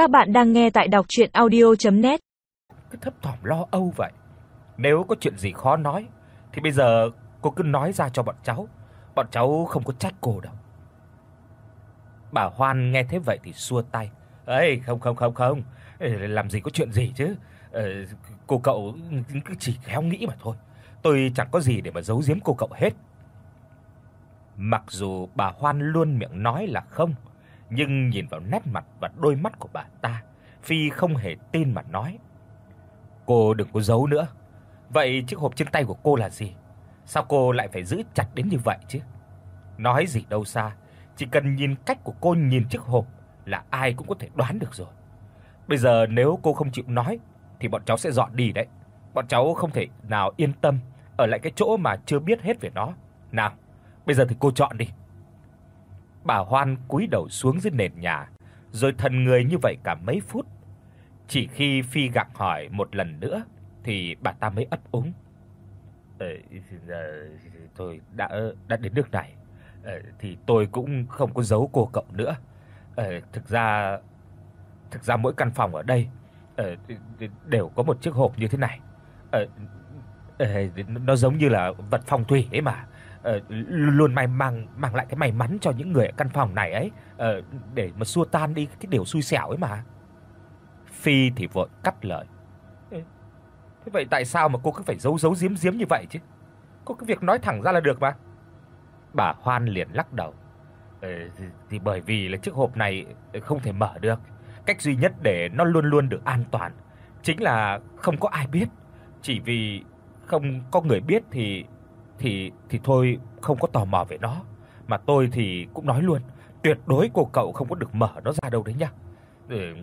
Các bạn đang nghe tại đọc audio net Cứ thấp thỏm lo âu vậy. Nếu có chuyện gì khó nói thì bây giờ cô cứ nói ra cho bọn cháu. Bọn cháu không có trách cô đâu. Bà Hoan nghe thế vậy thì xua tay. "Ê, không không không không, làm gì có chuyện gì chứ. Ờ, cô cậu cứ chỉ khéo nghĩ mà thôi. Tôi chẳng có gì để mà giấu giếm cô cậu hết." Mặc dù bà Hoan luôn miệng nói là không, nhưng nhìn vào nét mặt và đôi mắt của bà ta, Phi không hề tin mà nói. "Cô đừng có giấu nữa. Vậy chiếc hộp trên tay của cô là gì? Sao cô lại phải giữ chặt đến như vậy chứ?" Nói gì đâu xa, chỉ cần nhìn cách của cô nhìn chiếc hộp là ai cũng có thể đoán được rồi. Bây giờ nếu cô không chịu nói thì bọn cháu sẽ dọn đi đấy. Bọn cháu không thể nào yên tâm ở lại cái chỗ mà chưa biết hết về nó. Nào, bây giờ thì cô chọn đi. Bà Hoan cúi đầu xuống dưới nền nhà, rồi thần người như vậy cả mấy phút. Chỉ khi Phi gặng hỏi một lần nữa thì bà ta mới ấp úng. Ờ, ờ tôi đã đã đến nước này, ờ, thì tôi cũng không có giấu cô cậu nữa. Ờ thực ra thực ra mỗi căn phòng ở đây ờ đều có một chiếc hộp như thế này. Ờ, ờ nó giống như là vật phong thủy ấy mà uh, luôn may mang mang lại cái may mắn cho những người ở căn phòng này ấy, ờ để mà xua tan đi cái điều xui xẻo ấy mà. Phi thì vội cắt lời. Thế vậy tại sao mà cô cứ phải giấu giấu giếm giếm như vậy chứ? Có cái việc nói thẳng ra là được mà. Bà Hoan liền lắc đầu. Ờ thì, thì bởi vì là chiếc hộp này không thể mở được. Cách duy nhất để nó luôn luôn được an toàn chính là không có ai biết. Chỉ vì không có người biết thì thì thì thôi không có tò mò về nó, mà tôi thì cũng nói luôn, tuyệt đối cô cậu không có được mở nó ra đâu đấy nhá. Ừ,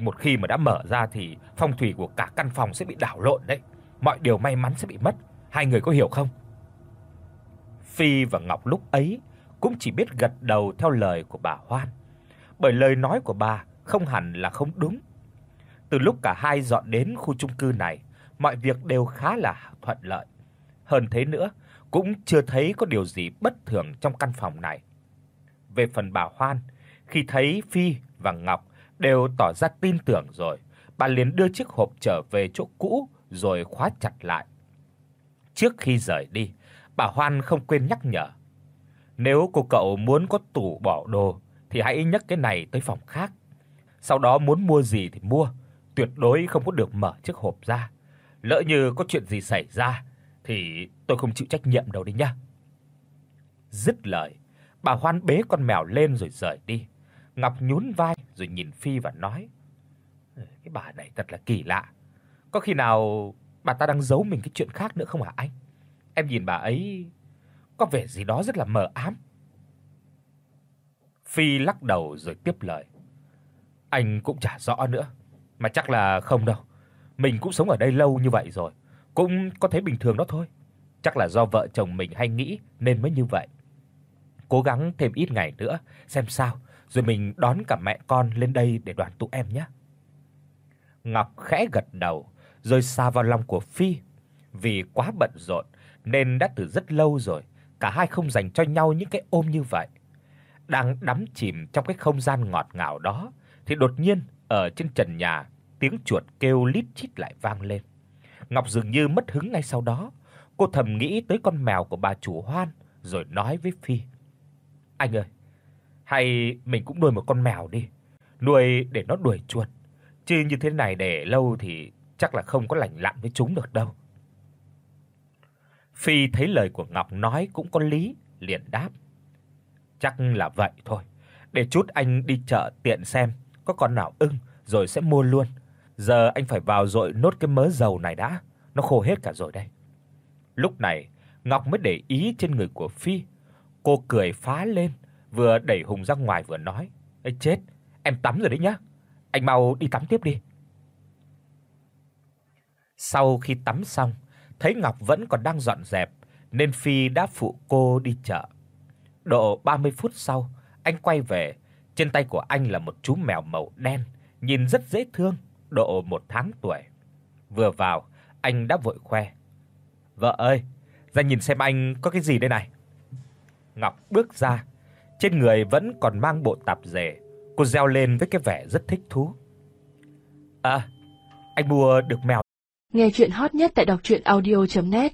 một khi mà đã mở ra thì phong thủy của cả căn phòng sẽ bị đảo lộn đấy. Mọi điều may mắn sẽ bị mất. Hai người có hiểu không? Phi và Ngọc lúc ấy cũng chỉ biết gật đầu theo lời của bà Hoan, bởi lời nói của bà không hẳn là không đúng. Từ lúc cả hai dọn đến khu chung cư này, mọi việc đều khá là thuận lợi. Hơn thế nữa, cũng chưa thấy có điều gì bất thường trong căn phòng này. Về phần bà Hoan, khi thấy Phi và Ngọc đều tỏ ra tin tưởng rồi, bà liền đưa chiếc hộp trở về chỗ cũ rồi khóa chặt lại. Trước khi rời đi, bà Hoan không quên nhắc nhở. Nếu cô cậu muốn có tủ bỏ đồ thì hãy nhấc cái này tới phòng khác. Sau đó muốn mua gì thì mua, tuyệt đối không có được mở chiếc hộp ra. Lỡ như có chuyện gì xảy ra thì tôi không chịu trách nhiệm đâu đấy nhá. Dứt lời, bà Hoan bế con mèo lên rồi rời đi. Ngọc nhún vai rồi nhìn Phi và nói: ừ, "Cái bà này thật là kỳ lạ. Có khi nào bà ta đang giấu mình cái chuyện khác nữa không hả anh? Em nhìn bà ấy có vẻ gì đó rất là mờ ám." Phi lắc đầu rồi tiếp lời: "Anh cũng chả rõ nữa, mà chắc là không đâu. Mình cũng sống ở đây lâu như vậy rồi, cũng có thấy bình thường đó thôi. Chắc là do vợ chồng mình hay nghĩ nên mới như vậy. Cố gắng thêm ít ngày nữa xem sao, rồi mình đón cả mẹ con lên đây để đoàn tụ em nhé." Ngọc khẽ gật đầu, rồi xa vào lòng của Phi. Vì quá bận rộn nên đã từ rất lâu rồi cả hai không dành cho nhau những cái ôm như vậy. Đang đắm chìm trong cái không gian ngọt ngào đó thì đột nhiên ở trên trần nhà tiếng chuột kêu lít chít lại vang lên. Ngọc dường như mất hứng ngay sau đó, cô thầm nghĩ tới con mèo của bà chủ Hoan rồi nói với Phi: "Anh ơi, hay mình cũng nuôi một con mèo đi, nuôi để nó đuổi chuột, chứ như thế này để lâu thì chắc là không có lành lặn với chúng được đâu." Phi thấy lời của Ngọc nói cũng có lý, liền đáp: "Chắc là vậy thôi, để chút anh đi chợ tiện xem có con nào ưng rồi sẽ mua luôn. Giờ anh phải vào dội nốt cái mớ dầu này đã, nó khô hết cả rồi đây." Lúc này, Ngọc mới để ý trên người của Phi. Cô cười phá lên, vừa đẩy Hùng ra ngoài vừa nói: "Ê chết, em tắm rồi đấy nhá. Anh mau đi tắm tiếp đi." Sau khi tắm xong, thấy Ngọc vẫn còn đang dọn dẹp nên Phi đã phụ cô đi chợ. Độ 30 phút sau, anh quay về, trên tay của anh là một chú mèo màu đen, nhìn rất dễ thương, độ 1 tháng tuổi. Vừa vào, anh đã vội khoe: "Vợ ơi, ra nhìn xem anh có cái gì đây này." Ngọc bước ra, trên người vẫn còn mang bộ tạp dề, cô reo lên với cái vẻ rất thích thú. À, anh mua được mèo. Nghe truyện hot nhất tại đọc audio net